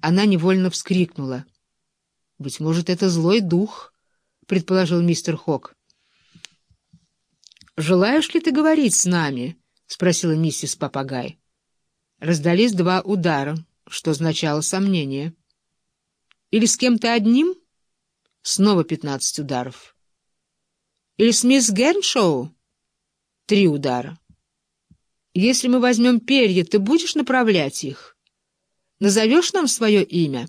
Она невольно вскрикнула. «Быть может, это злой дух», — предположил мистер Хок. «Желаешь ли ты говорить с нами?» — спросила миссис Попагай. Раздались два удара, что означало сомнение. «Или с кем-то одним?» Снова пятнадцать ударов. «Или с мисс Герншоу?» Три удара. «Если мы возьмем перья, ты будешь направлять их?» Назовешь нам свое имя?»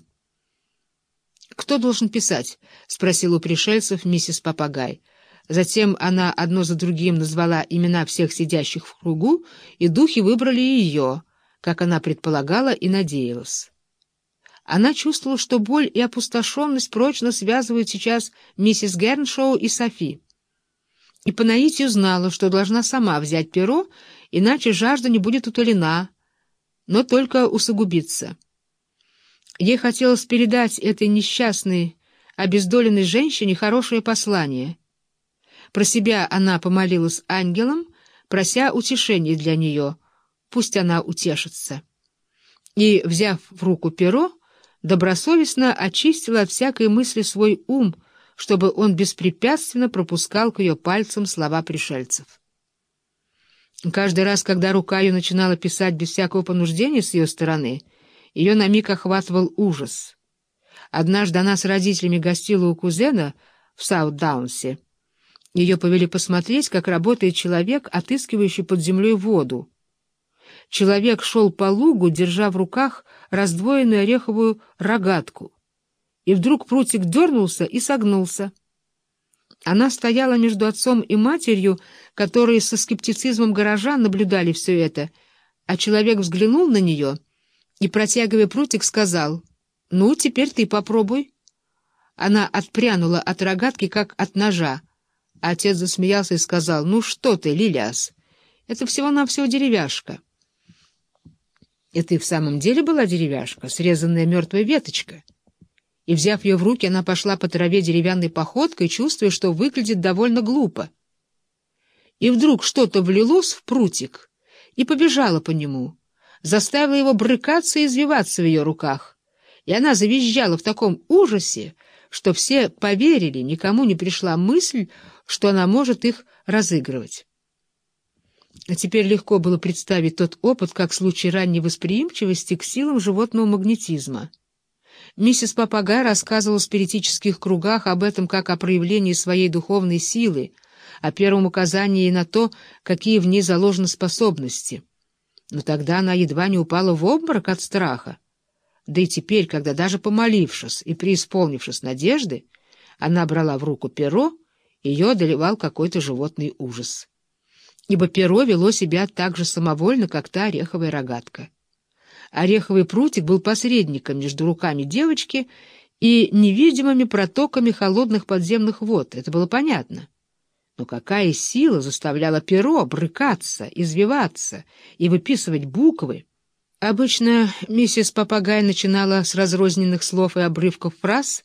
«Кто должен писать?» — спросила у пришельцев миссис Попагай. Затем она одно за другим назвала имена всех сидящих в кругу, и духи выбрали ее, как она предполагала и надеялась. Она чувствовала, что боль и опустошенность прочно связывают сейчас миссис Герншоу и Софи. И по наитию знала, что должна сама взять перо, иначе жажда не будет утолена, но только усугубиться. Ей хотелось передать этой несчастной, обездоленной женщине хорошее послание. Про себя она помолилась ангелом, прося утешения для нее, пусть она утешится. И, взяв в руку перо, добросовестно очистила от всякой мысли свой ум, чтобы он беспрепятственно пропускал к ее пальцам слова пришельцев. Каждый раз, когда рука ее начинала писать без всякого понуждения с ее стороны, ее на миг охватывал ужас. Однажды она с родителями гостила у кузена в Саут-Даунсе. Ее повели посмотреть, как работает человек, отыскивающий под землей воду. Человек шел по лугу, держа в руках раздвоенную ореховую рогатку. И вдруг прутик дернулся и согнулся. Она стояла между отцом и матерью, которые со скептицизмом горожан наблюдали все это, а человек взглянул на нее и, протягивая прутик, сказал, «Ну, теперь ты попробуй». Она отпрянула от рогатки, как от ножа. Отец засмеялся и сказал, «Ну что ты, Лилиас, это всего-навсего деревяшка». Это и в самом деле была деревяшка, срезанная мертвая веточка и, взяв ее в руки, она пошла по траве деревянной походкой, чувствуя, что выглядит довольно глупо. И вдруг что-то влилось в прутик и побежало по нему, заставило его брыкаться и извиваться в ее руках, и она завизжала в таком ужасе, что все поверили, никому не пришла мысль, что она может их разыгрывать. А теперь легко было представить тот опыт, как случай ранней восприимчивости к силам животного магнетизма. Миссис Папагай рассказывала в спиритических кругах об этом как о проявлении своей духовной силы, о первом указании на то, какие в ней заложены способности. Но тогда она едва не упала в обморок от страха. Да и теперь, когда даже помолившись и преисполнившись надежды, она брала в руку перо, ее одолевал какой-то животный ужас. Ибо перо вело себя так же самовольно, как та ореховая рогатка. Ореховый прутик был посредником между руками девочки и невидимыми протоками холодных подземных вод. Это было понятно. Но какая сила заставляла перо брыкаться, извиваться и выписывать буквы? Обычно миссис Попагай начинала с разрозненных слов и обрывков фраз,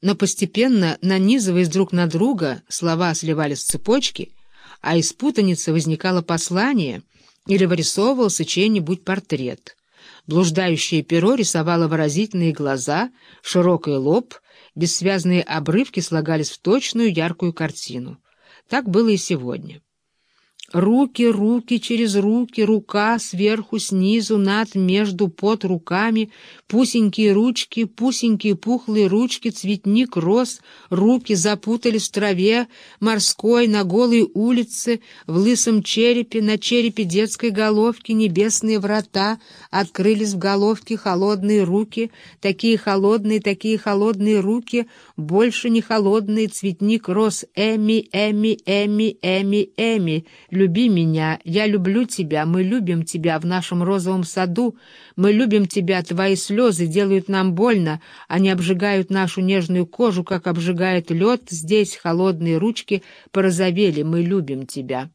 но постепенно, нанизываясь друг на друга, слова сливались в цепочки, а из путаницы возникало послание или вырисовывался чей-нибудь портрет — Блуждающее перо рисовало выразительные глаза, широкий лоб, бессвязные обрывки слагались в точную яркую картину. Так было и сегодня. Руки, руки через руки, рука сверху, снизу, над, между, под руками, пусенькие ручки, пусенькие пухлые ручки, цветник рос, руки запутались в траве, морской, на голой улице, в лысом черепе, на черепе детской головки, небесные врата, открылись в головке холодные руки, такие холодные, такие холодные руки, больше не холодные, цветник рос, эми, эми, эми, эми, эми, люби меня, я люблю тебя, мы любим тебя в нашем розовом саду, мы любим тебя, твои слезы делают нам больно, они обжигают нашу нежную кожу, как обжигает лед, здесь холодные ручки порозовели, мы любим тебя».